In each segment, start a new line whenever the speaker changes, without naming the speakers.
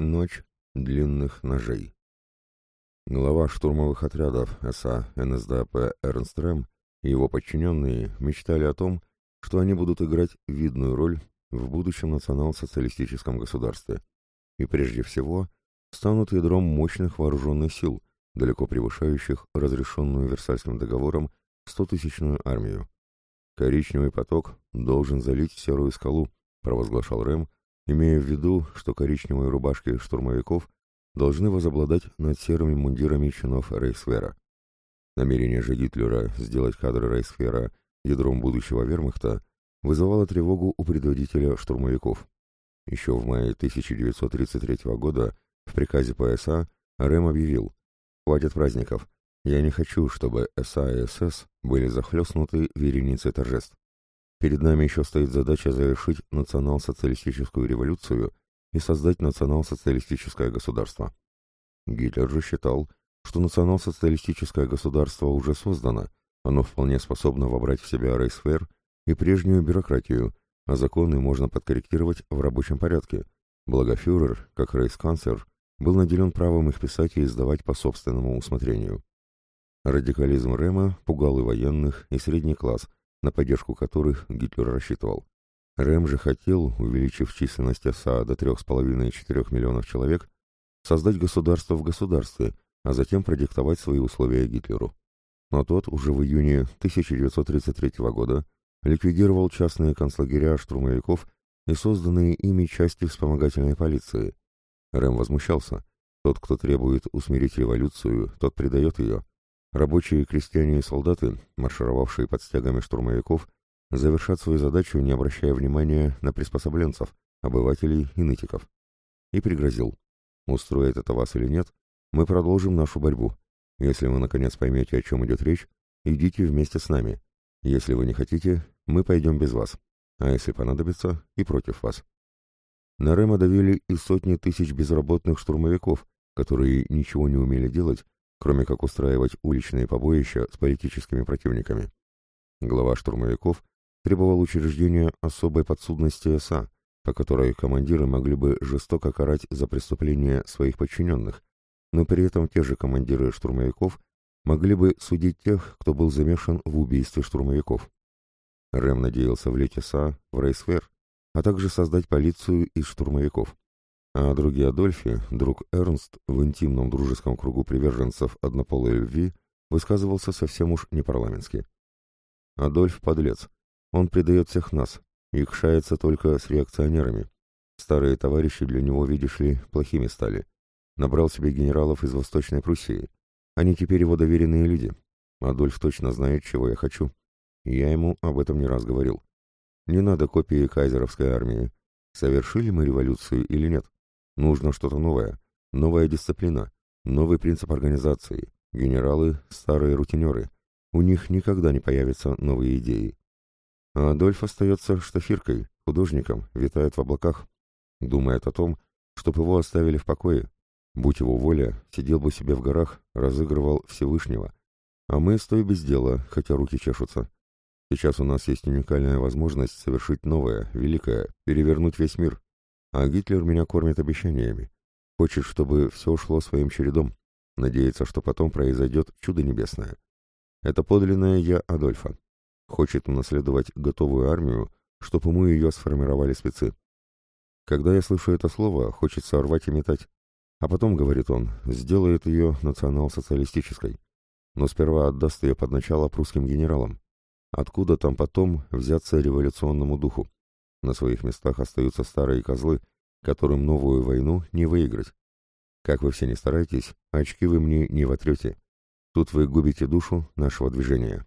Ночь длинных ножей. Глава штурмовых отрядов СА НСДАП Эрнст Рэм и его подчиненные мечтали о том, что они будут играть видную роль в будущем национал-социалистическом государстве и прежде всего станут ядром мощных вооруженных сил, далеко превышающих разрешенную Версальским договором 100-тысячную армию. «Коричневый поток должен залить серую скалу», провозглашал Рэм, имея в виду, что коричневые рубашки штурмовиков должны возобладать над серыми мундирами чинов Рейхсвера. Намерение же Гитлера сделать кадры Рейхсфера ядром будущего вермахта вызывало тревогу у предводителя штурмовиков. Еще в мае 1933 года в приказе ПСА Рэм объявил «Хватит праздников. Я не хочу, чтобы СА и СС были захлестнуты вереницей торжеств. Перед нами еще стоит задача завершить национал-социалистическую революцию и создать национал-социалистическое государство. Гитлер же считал, что национал-социалистическое государство уже создано, оно вполне способно вобрать в себя рейсфер и прежнюю бюрократию, а законы можно подкорректировать в рабочем порядке, благо фюрер, как рейсканцлер, был наделен правом их писать и издавать по собственному усмотрению. Радикализм Рема пугал и военных, и средний класс, на поддержку которых Гитлер рассчитывал. Рэм же хотел, увеличив численность ОСА до 3,5-4 миллионов человек, создать государство в государстве, а затем продиктовать свои условия Гитлеру. Но тот уже в июне 1933 года ликвидировал частные концлагеря штурмовиков и созданные ими части вспомогательной полиции. Рэм возмущался. Тот, кто требует усмирить революцию, тот предает ее. Рабочие, крестьяне и солдаты, маршировавшие под стягами штурмовиков, завершат свою задачу, не обращая внимания на приспособленцев, обывателей и нытиков. И пригрозил. Устроит это вас или нет, мы продолжим нашу борьбу. Если вы наконец поймете, о чем идет речь, идите вместе с нами. Если вы не хотите, мы пойдем без вас. А если понадобится, и против вас. На Рема давили и сотни тысяч безработных штурмовиков, которые ничего не умели делать, кроме как устраивать уличные побоища с политическими противниками. Глава штурмовиков требовал учреждения особой подсудности СА, по которой командиры могли бы жестоко карать за преступления своих подчиненных, но при этом те же командиры штурмовиков могли бы судить тех, кто был замешан в убийстве штурмовиков. Рэм надеялся влить СА в Рейсфер, а также создать полицию из штурмовиков. А други Адольфи, друг Эрнст, в интимном дружеском кругу приверженцев однополой любви, высказывался совсем уж непарламентски. Адольф — подлец. Он предает всех нас, и кшается только с реакционерами. Старые товарищи для него, видишь ли, плохими стали. Набрал себе генералов из Восточной Пруссии. Они теперь его доверенные люди. Адольф точно знает, чего я хочу. Я ему об этом не раз говорил. Не надо копии кайзеровской армии. Совершили мы революцию или нет? Нужно что-то новое, новая дисциплина, новый принцип организации. Генералы – старые рутинеры. У них никогда не появятся новые идеи. А Адольф остается штафиркой, художником, витает в облаках. Думает о том, чтобы его оставили в покое. Будь его воля, сидел бы себе в горах, разыгрывал Всевышнего. А мы стой без дела, хотя руки чешутся. Сейчас у нас есть уникальная возможность совершить новое, великое, перевернуть весь мир. А Гитлер меня кормит обещаниями. Хочет, чтобы все шло своим чередом. Надеется, что потом произойдет чудо небесное. Это подлинное «я» Адольфа. Хочет унаследовать готовую армию, чтобы ему ее сформировали спецы. Когда я слышу это слово, хочется рвать и метать. А потом, говорит он, сделает ее национал-социалистической. Но сперва отдаст ее под начало прусским генералам. Откуда там потом взяться революционному духу? На своих местах остаются старые козлы, которым новую войну не выиграть. Как вы все не старайтесь, очки вы мне не вотрете. Тут вы губите душу нашего движения.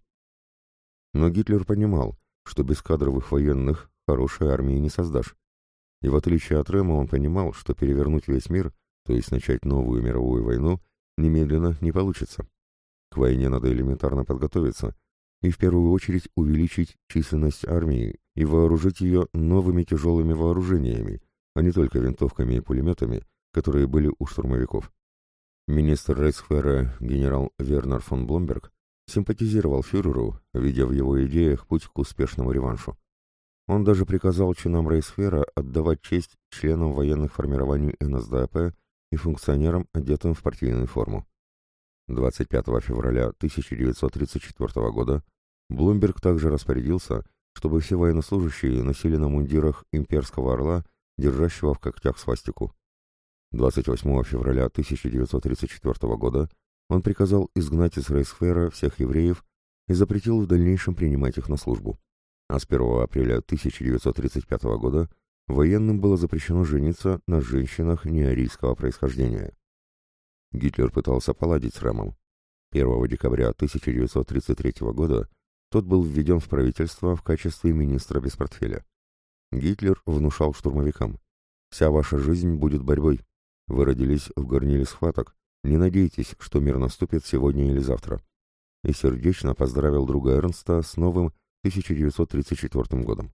Но Гитлер понимал, что без кадровых военных хорошей армии не создашь. И в отличие от Рема он понимал, что перевернуть весь мир, то есть начать новую мировую войну, немедленно не получится. К войне надо элементарно подготовиться и в первую очередь увеличить численность армии и вооружить ее новыми тяжелыми вооружениями, а не только винтовками и пулеметами, которые были у штурмовиков. Министр Рейхсфера генерал Вернер фон Бломберг симпатизировал фюреру, видя в его идеях путь к успешному реваншу. Он даже приказал чинам Рейсфера отдавать честь членам военных формирований НСДАП и функционерам, одетым в партийную форму. 25 февраля 1934 года Блумберг также распорядился, чтобы все военнослужащие носили на мундирах имперского орла, держащего в когтях свастику. 28 февраля 1934 года он приказал изгнать из Рейсфера всех евреев и запретил в дальнейшем принимать их на службу. А с 1 апреля 1935 года военным было запрещено жениться на женщинах неарийского происхождения. Гитлер пытался поладить с Рэмом. 1 декабря 1933 года тот был введен в правительство в качестве министра без портфеля. Гитлер внушал штурмовикам. «Вся ваша жизнь будет борьбой. Вы родились в горниле схваток. Не надейтесь, что мир наступит сегодня или завтра». И сердечно поздравил друга Эрнста с новым 1934 годом.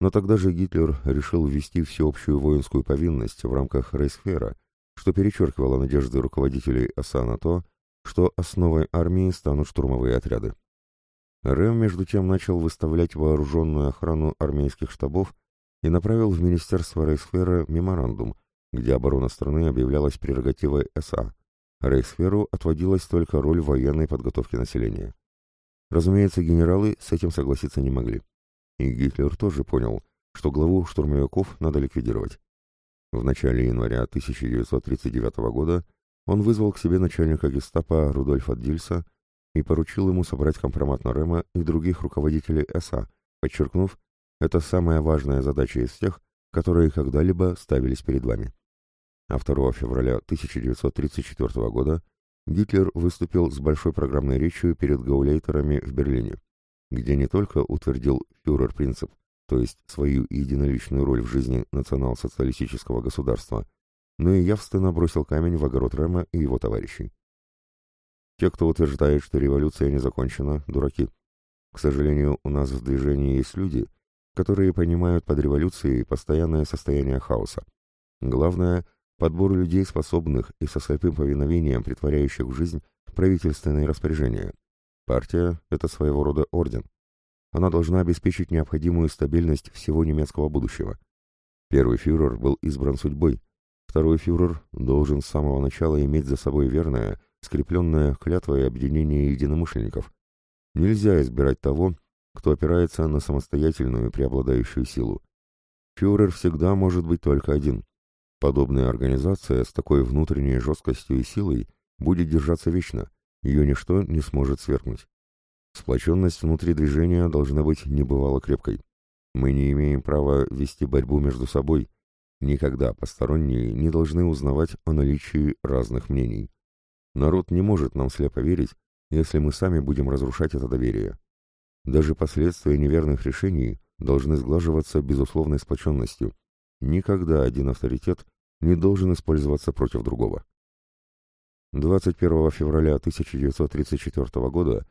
Но тогда же Гитлер решил ввести всеобщую воинскую повинность в рамках Рейсфера, что перечеркивало надежды руководителей ОСА на то, что основой армии станут штурмовые отряды. Рэм, между тем, начал выставлять вооруженную охрану армейских штабов и направил в Министерство Рейхсфера меморандум, где оборона страны объявлялась прерогативой СА. Рейхсферу отводилась только роль военной подготовки населения. Разумеется, генералы с этим согласиться не могли. И Гитлер тоже понял, что главу штурмовиков надо ликвидировать. В начале января 1939 года он вызвал к себе начальника гестапо Рудольфа Дильса и поручил ему собрать компромат на Рема и других руководителей СА, подчеркнув, это самая важная задача из всех, которые когда-либо ставились перед вами. А 2 февраля 1934 года Гитлер выступил с большой программной речью перед гаулейтерами в Берлине, где не только утвердил фюрер-принцип, то есть свою единоличную роль в жизни национал-социалистического государства, но и явственно бросил камень в огород Рема и его товарищей. Те, кто утверждает, что революция не закончена, дураки. К сожалению, у нас в движении есть люди, которые понимают под революцией постоянное состояние хаоса. Главное – подбор людей, способных и со слепым повиновением притворяющих в жизнь правительственные распоряжения. Партия – это своего рода орден. Она должна обеспечить необходимую стабильность всего немецкого будущего. Первый фюрер был избран судьбой, второй фюрер должен с самого начала иметь за собой верное – скрепленное клятвой объединения единомышленников. Нельзя избирать того, кто опирается на самостоятельную преобладающую силу. Фюрер всегда может быть только один. Подобная организация с такой внутренней жесткостью и силой будет держаться вечно, ее ничто не сможет свергнуть. Сплоченность внутри движения должна быть небывало крепкой. Мы не имеем права вести борьбу между собой. Никогда посторонние не должны узнавать о наличии разных мнений. Народ не может нам слепо верить, если мы сами будем разрушать это доверие. Даже последствия неверных решений должны сглаживаться безусловной сплоченностью. Никогда один авторитет не должен использоваться против другого. 21 февраля 1934 года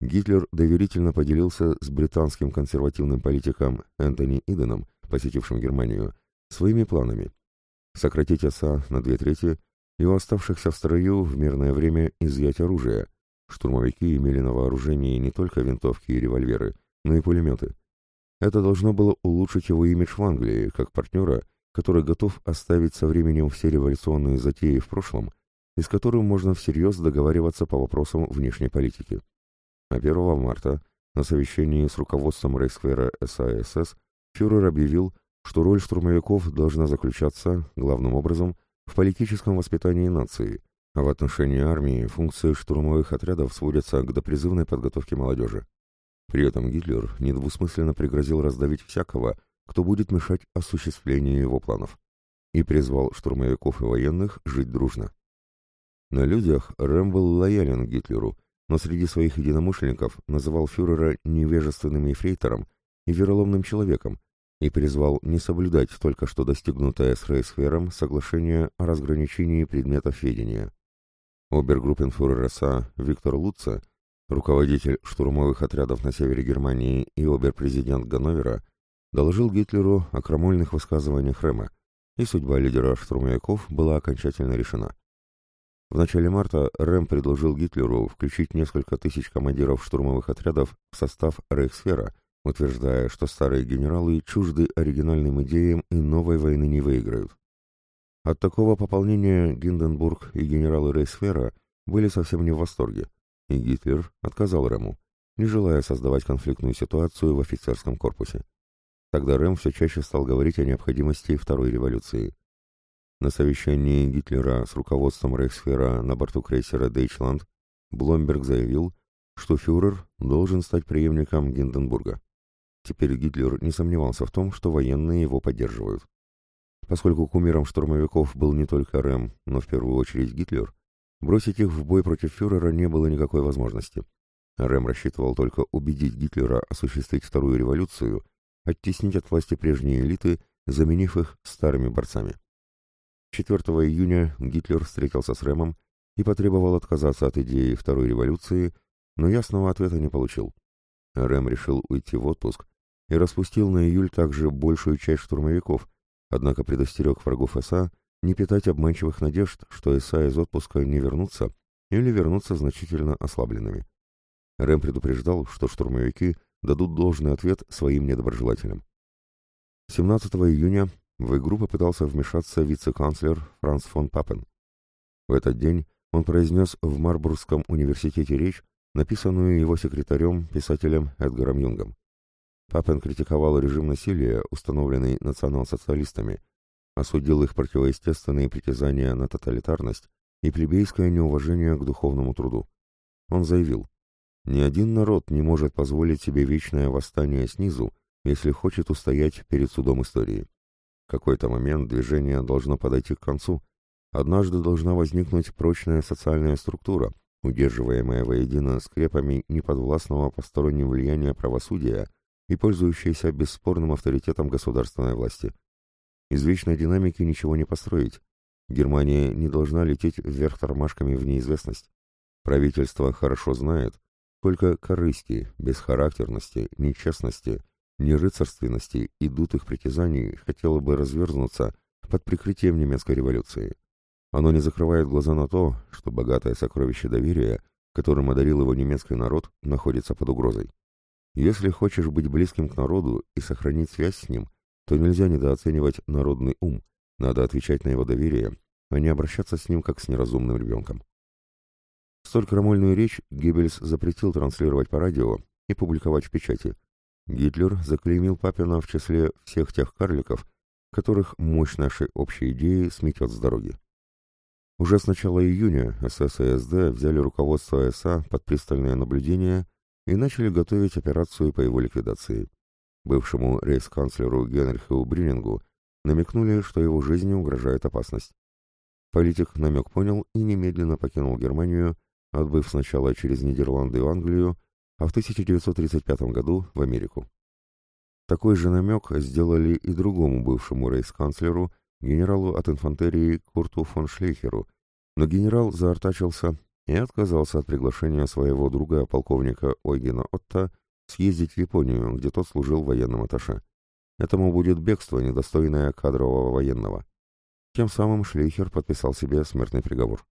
Гитлер доверительно поделился с британским консервативным политиком Энтони Иденом, посетившим Германию, своими планами. Сократить ОСА на две трети и у оставшихся в строю в мирное время изъять оружие. Штурмовики имели на вооружении не только винтовки и револьверы, но и пулеметы. Это должно было улучшить его имидж в Англии, как партнера, который готов оставить со временем все революционные затеи в прошлом и с которым можно всерьез договариваться по вопросам внешней политики. А 1 марта на совещании с руководством Рейхсфера САСС фюрер объявил, что роль штурмовиков должна заключаться, главным образом, в политическом воспитании нации, а в отношении армии функции штурмовых отрядов сводятся к допризывной подготовке молодежи. При этом Гитлер недвусмысленно пригрозил раздавить всякого, кто будет мешать осуществлению его планов, и призвал штурмовиков и военных жить дружно. На людях Рэм был лоялен Гитлеру, но среди своих единомышленников называл фюрера невежественным ефрейтором и вероломным человеком, и призвал не соблюдать только что достигнутое с Рейсфером соглашение о разграничении предметов ведения. Обергруппенфюрер СА Виктор Лутце, руководитель штурмовых отрядов на севере Германии и оберпрезидент Ганновера, доложил Гитлеру о крамольных высказываниях Рема, и судьба лидера штурмовиков была окончательно решена. В начале марта Рэм предложил Гитлеру включить несколько тысяч командиров штурмовых отрядов в состав Рейхсфера – утверждая, что старые генералы чужды оригинальным идеям и новой войны не выиграют. От такого пополнения Гинденбург и генералы Рейсфера были совсем не в восторге, и Гитлер отказал Рему, не желая создавать конфликтную ситуацию в офицерском корпусе. Тогда Рэм все чаще стал говорить о необходимости второй революции. На совещании Гитлера с руководством Рейхсфера на борту крейсера «Дейчланд» Бломберг заявил, что фюрер должен стать преемником Гинденбурга. Теперь Гитлер не сомневался в том, что военные его поддерживают. Поскольку кумиром штурмовиков был не только Рэм, но в первую очередь Гитлер, бросить их в бой против фюрера не было никакой возможности. Рэм рассчитывал только убедить Гитлера осуществить вторую революцию, оттеснить от власти прежние элиты, заменив их старыми борцами. 4 июня Гитлер встретился с Рэмом и потребовал отказаться от идеи второй революции, но ясного ответа не получил. Рэм решил уйти в отпуск и распустил на июль также большую часть штурмовиков, однако предостерег врагов СА не питать обманчивых надежд, что СА из отпуска не вернутся или вернутся значительно ослабленными. Рэм предупреждал, что штурмовики дадут должный ответ своим недоброжелателям. 17 июня в игру попытался вмешаться вице-канцлер Франц фон Папен. В этот день он произнес в Марбургском университете речь, написанную его секретарем, писателем Эдгаром Юнгом. Папен критиковал режим насилия, установленный национал-социалистами, осудил их противоестественные притязания на тоталитарность и плебейское неуважение к духовному труду. Он заявил, «Ни один народ не может позволить себе вечное восстание снизу, если хочет устоять перед судом истории. В какой-то момент движение должно подойти к концу. Однажды должна возникнуть прочная социальная структура, удерживаемая воедино скрепами неподвластного посторонним влияния правосудия и пользующаяся бесспорным авторитетом государственной власти. Из вечной динамики ничего не построить. Германия не должна лететь вверх тормашками в неизвестность. Правительство хорошо знает, сколько корысти, бесхарактерности, нечестности – ни рыцарственности и дутых притязаний хотело бы разверзнуться под прикрытием немецкой революции. Оно не закрывает глаза на то, что богатое сокровище доверия, которым одарил его немецкий народ, находится под угрозой. Если хочешь быть близким к народу и сохранить связь с ним, то нельзя недооценивать народный ум, надо отвечать на его доверие, а не обращаться с ним как с неразумным ребенком. Столь крамольную речь Геббельс запретил транслировать по радио и публиковать в печати, Гитлер заклеймил Папина в числе всех тех карликов, которых мощь нашей общей идеи сметет с дороги. Уже с начала июня СС взяли руководство СА под пристальное наблюдение и начали готовить операцию по его ликвидации. Бывшему рейхсканцлеру Генриху Бринингу намекнули, что его жизни угрожает опасность. Политик намек понял и немедленно покинул Германию, отбыв сначала через Нидерланды и Англию, а в 1935 году в Америку. Такой же намек сделали и другому бывшему рейхсканцлеру, генералу от инфантерии Курту фон Шлейхеру, но генерал заортачился и отказался от приглашения своего друга полковника Ойгена Отта съездить в Японию, где тот служил военным атташе. Этому будет бегство, недостойное кадрового военного. Тем самым Шлейхер подписал себе смертный приговор.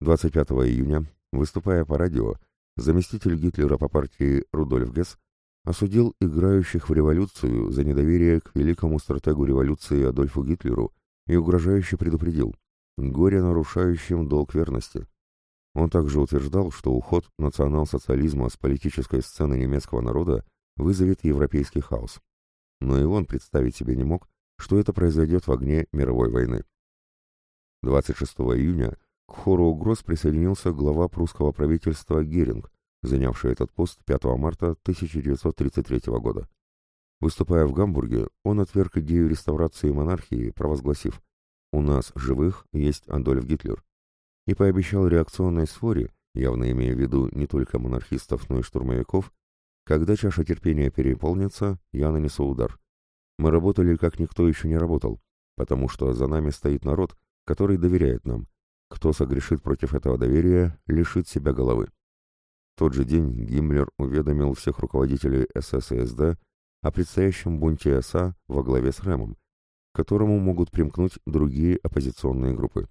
25 июня, выступая по радио, заместитель Гитлера по партии Рудольф Гесс осудил играющих в революцию за недоверие к великому стратегу революции Адольфу Гитлеру и угрожающе предупредил «горе нарушающим долг верности». Он также утверждал, что уход национал-социализма с политической сцены немецкого народа вызовет европейский хаос. Но и он представить себе не мог, что это произойдет в огне мировой войны. 26 июня к хору угроз присоединился глава прусского правительства Геринг, занявший этот пост 5 марта 1933 года. Выступая в Гамбурге, он отверг идею реставрации монархии, провозгласив «У нас, живых, есть Адольф Гитлер» и пообещал реакционной сфоре, явно имея в виду не только монархистов, но и штурмовиков, когда чаша терпения переполнится, я нанесу удар. Мы работали, как никто еще не работал, потому что за нами стоит народ, который доверяет нам, кто согрешит против этого доверия, лишит себя головы. В тот же день Гиммлер уведомил всех руководителей СС и СД о предстоящем бунте СА во главе с Рэмом, к которому могут примкнуть другие оппозиционные группы.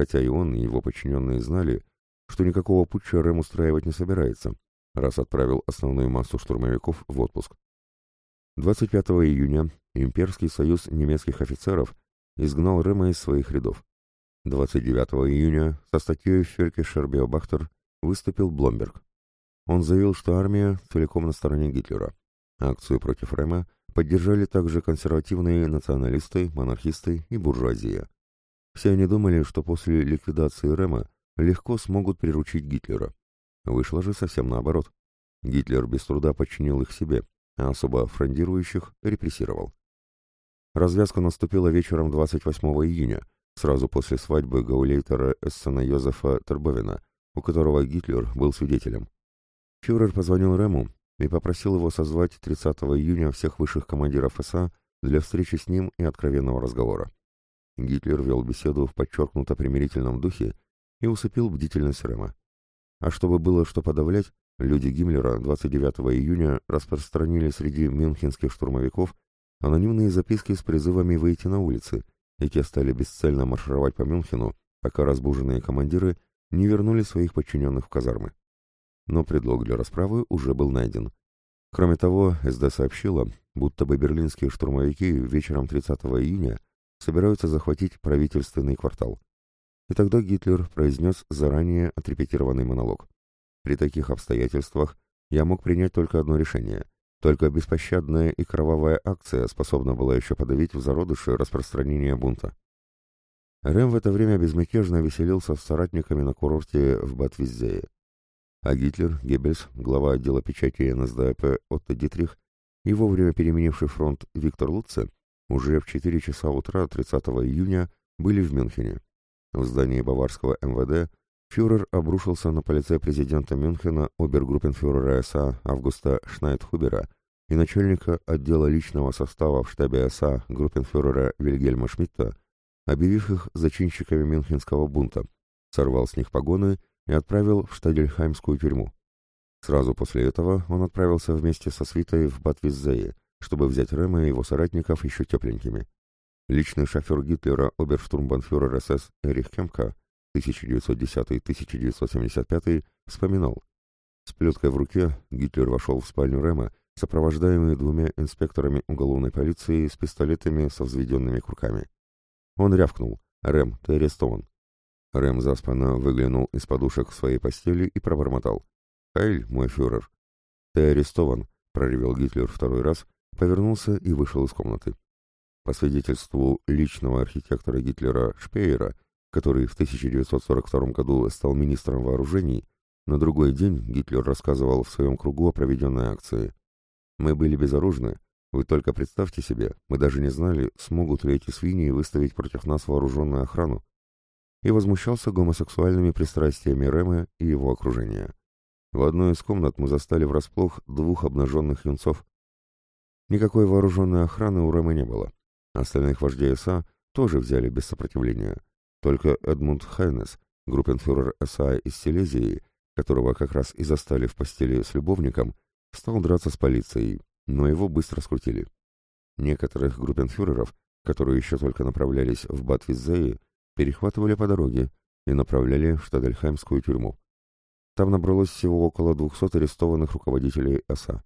Хотя и он, и его подчиненные знали, что никакого путча Рэм устраивать не собирается, раз отправил основную массу штурмовиков в отпуск. 25 июня Имперский союз немецких офицеров изгнал Рема из своих рядов. 29 июня со статьей в Фельке Шербиобахтер выступил Бломберг. Он заявил, что армия целиком на стороне Гитлера. Акцию против Рема поддержали также консервативные националисты, монархисты и буржуазия. Все они думали, что после ликвидации Рема легко смогут приручить Гитлера. Вышло же совсем наоборот. Гитлер без труда подчинил их себе, а особо фрондирующих репрессировал. Развязка наступила вечером 28 июня, сразу после свадьбы гаулейтера Эссена Йозефа Тербовина, у которого Гитлер был свидетелем. Фюрер позвонил Рему и попросил его созвать 30 июня всех высших командиров СА для встречи с ним и откровенного разговора. Гитлер вел беседу в подчеркнуто примирительном духе и усыпил бдительность Рема. А чтобы было что подавлять, люди Гиммлера 29 июня распространили среди мюнхенских штурмовиков анонимные записки с призывами выйти на улицы, и те стали бесцельно маршировать по Мюнхену, пока разбуженные командиры не вернули своих подчиненных в казармы. Но предлог для расправы уже был найден. Кроме того, СД сообщила, будто бы берлинские штурмовики вечером 30 июня собираются захватить правительственный квартал. И тогда Гитлер произнес заранее отрепетированный монолог. При таких обстоятельствах я мог принять только одно решение — только беспощадная и кровавая акция способна была еще подавить в зародыше распространение бунта. Рэм в это время безмятежно веселился с соратниками на курорте в Батвизее. А Гитлер, Геббельс, глава отдела печати НСДАП Отто Дитрих и вовремя переменивший фронт Виктор Лутце уже в 4 часа утра 30 июня были в Мюнхене. В здании баварского МВД фюрер обрушился на полицей-президента Мюнхена обергруппенфюрера СА Августа Шнайдхубера и начальника отдела личного состава в штабе СА группенфюрера Вильгельма Шмидта, объявив их зачинщиками мюнхенского бунта, сорвал с них погоны и отправил в Штадельхаймскую тюрьму. Сразу после этого он отправился вместе со свитой в Батвиззее, чтобы взять Рема и его соратников еще тепленькими. Личный шофер Гитлера, оберштурмбанфюрер СС Эрих Кемка, 1910-1975, вспоминал. С плеткой в руке Гитлер вошел в спальню Рема, сопровождаемый двумя инспекторами уголовной полиции с пистолетами со взведенными курками. Он рявкнул. «Рэм, ты арестован». Рэм заспанно выглянул из подушек своей постели и пробормотал. «Хайль, мой фюрер». «Ты арестован», — проревел Гитлер второй раз, повернулся и вышел из комнаты. По свидетельству личного архитектора Гитлера Шпеера, который в 1942 году стал министром вооружений, на другой день Гитлер рассказывал в своем кругу о проведенной акции. «Мы были безоружны. Вы только представьте себе, мы даже не знали, смогут ли эти свиньи выставить против нас вооруженную охрану». И возмущался гомосексуальными пристрастиями Рэма и его окружения. В одной из комнат мы застали врасплох двух обнаженных юнцов. Никакой вооруженной охраны у Рэма не было. Остальных вождей СА тоже взяли без сопротивления. Только Эдмунд Хайнес, группенфюрер СА из Силезии, которого как раз и застали в постели с любовником, стал драться с полицией, но его быстро скрутили. Некоторых группенфюреров, которые еще только направлялись в Батвизеи, перехватывали по дороге и направляли в Штадельхаймскую тюрьму. Там набралось всего около 200 арестованных руководителей ОСА.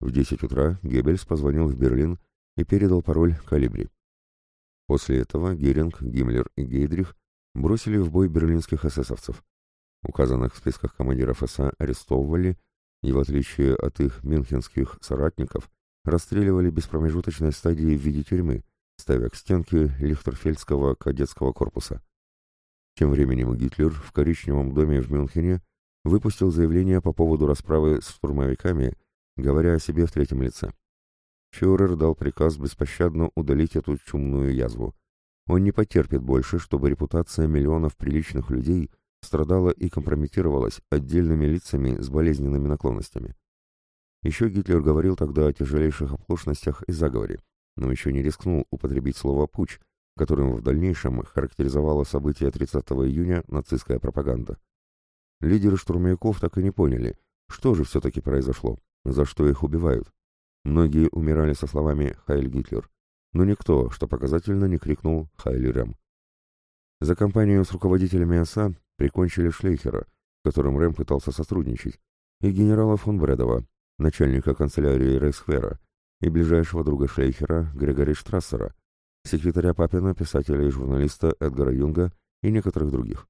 В 10 утра Геббельс позвонил в Берлин и передал пароль «Калибри». После этого Геринг, Гиммлер и Гейдрих бросили в бой берлинских эсэсовцев. Указанных в списках командиров СА арестовывали и, в отличие от их мюнхенских соратников, расстреливали без промежуточной стадии в виде тюрьмы, ставя к стенке Лихтерфельдского кадетского корпуса. Тем временем Гитлер в коричневом доме в Мюнхене выпустил заявление по поводу расправы с штурмовиками, говоря о себе в третьем лице. Фюрер дал приказ беспощадно удалить эту чумную язву. Он не потерпит больше, чтобы репутация миллионов приличных людей страдала и компрометировалась отдельными лицами с болезненными наклонностями. Еще Гитлер говорил тогда о тяжелейших оплошностях и заговоре, но еще не рискнул употребить слово «путь», которым в дальнейшем характеризовала события 30 июня нацистская пропаганда. Лидеры штурмовиков так и не поняли, что же все-таки произошло, за что их убивают. Многие умирали со словами «Хайль Гитлер», но никто, что показательно, не крикнул «Хайль Рэм». За компанию с руководителями ОСА прикончили Шлейхера, с которым Рэм пытался сотрудничать, и генерала фон Бредова, начальника канцелярии Рейхсфера, и ближайшего друга Шлейхера Грегори Штрассера, секретаря Папина, писателя и журналиста Эдгара Юнга и некоторых других.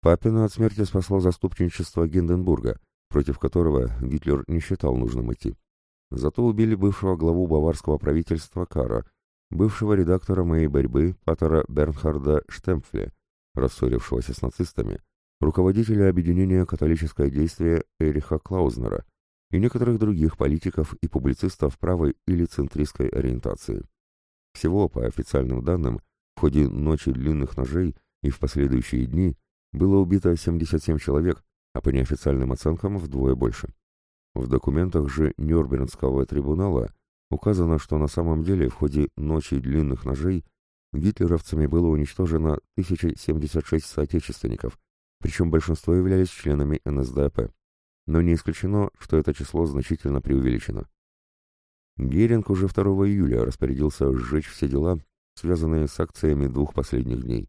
Папина от смерти спасло заступничество Гинденбурга, против которого Гитлер не считал нужным идти. Зато убили бывшего главу баварского правительства Кара, бывшего редактора моей борьбы Паттера Бернхарда Штемпфле, рассорившегося с нацистами, руководителя объединения «Католическое действие» Эриха Клаузнера и некоторых других политиков и публицистов правой или центристской ориентации. Всего, по официальным данным, в ходе «Ночи длинных ножей» и в последующие дни было убито 77 человек, а по неофициальным оценкам вдвое больше. В документах же Нюрнбергского трибунала указано, что на самом деле в ходе «Ночи длинных ножей» гитлеровцами было уничтожено 1076 соотечественников, причем большинство являлись членами НСДАП. Но не исключено, что это число значительно преувеличено. Геринг уже 2 июля распорядился сжечь все дела, связанные с акциями двух последних дней.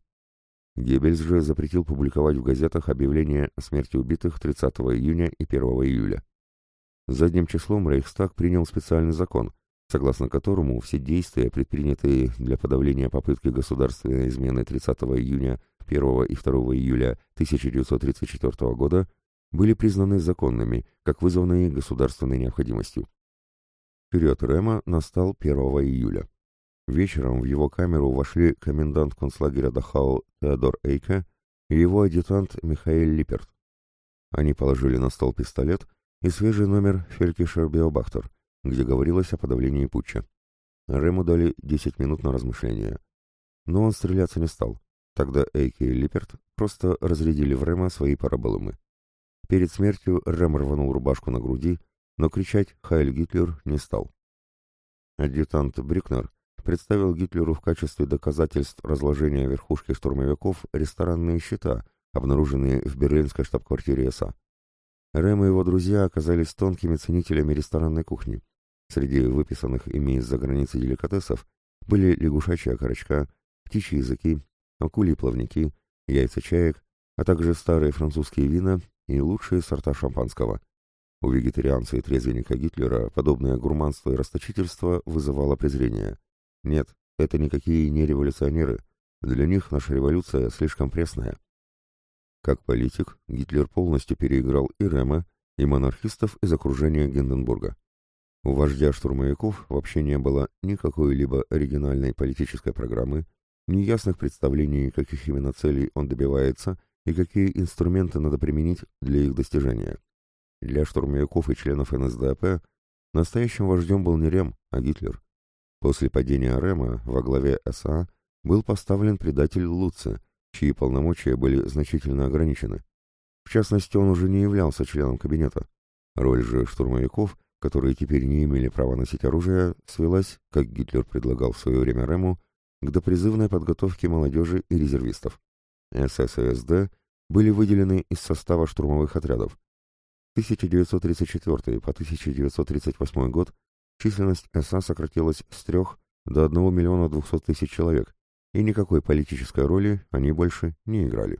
Геббельс же запретил публиковать в газетах объявления о смерти убитых 30 июня и 1 июля. Задним числом Рейхстаг принял специальный закон, согласно которому все действия, предпринятые для подавления попытки государственной измены 30 июня, 1 и 2 июля 1934 года, были признаны законными, как вызванные государственной необходимостью. Период Рема настал 1 июля. Вечером в его камеру вошли комендант концлагеря Дахау Теодор Эйке и его адъютант Михаил Липерт. Они положили на стол пистолет и свежий номер Фелькишер Биобахтер, где говорилось о подавлении путча. Рему дали 10 минут на размышление. Но он стреляться не стал. Тогда Эйки и Липерт просто разрядили в Рема свои параболумы. Перед смертью Рэм рванул рубашку на груди, но кричать «Хайль Гитлер» не стал. Адъютант Брюкнер представил Гитлеру в качестве доказательств разложения верхушки штурмовиков ресторанные счета, обнаруженные в берлинской штаб-квартире СА. Рэм и его друзья оказались тонкими ценителями ресторанной кухни. Среди выписанных ими из-за границы деликатесов были лягушачья окорочка, птичьи языки, акульи плавники, яйца чаек, а также старые французские вина и лучшие сорта шампанского. У вегетарианца и трезвенника Гитлера подобное гурманство и расточительство вызывало презрение. Нет, это никакие не революционеры. Для них наша революция слишком пресная. Как политик, Гитлер полностью переиграл и Рема, и монархистов из окружения Гинденбурга. У вождя штурмовиков вообще не было ни какой-либо оригинальной политической программы, ни ясных представлений, каких именно целей он добивается и какие инструменты надо применить для их достижения. Для штурмовиков и членов НСДАП настоящим вождем был не Рем, а Гитлер. После падения Рема во главе СА был поставлен предатель Луци, чьи полномочия были значительно ограничены. В частности, он уже не являлся членом кабинета. Роль же штурмовиков, которые теперь не имели права носить оружие, свелась, как Гитлер предлагал в свое время Рему, к допризывной подготовке молодежи и резервистов. СС и СД были выделены из состава штурмовых отрядов. 1934 по 1938 год численность СА сократилась с 3 до 1 миллиона 200 тысяч человек, и никакой политической роли они больше не играли.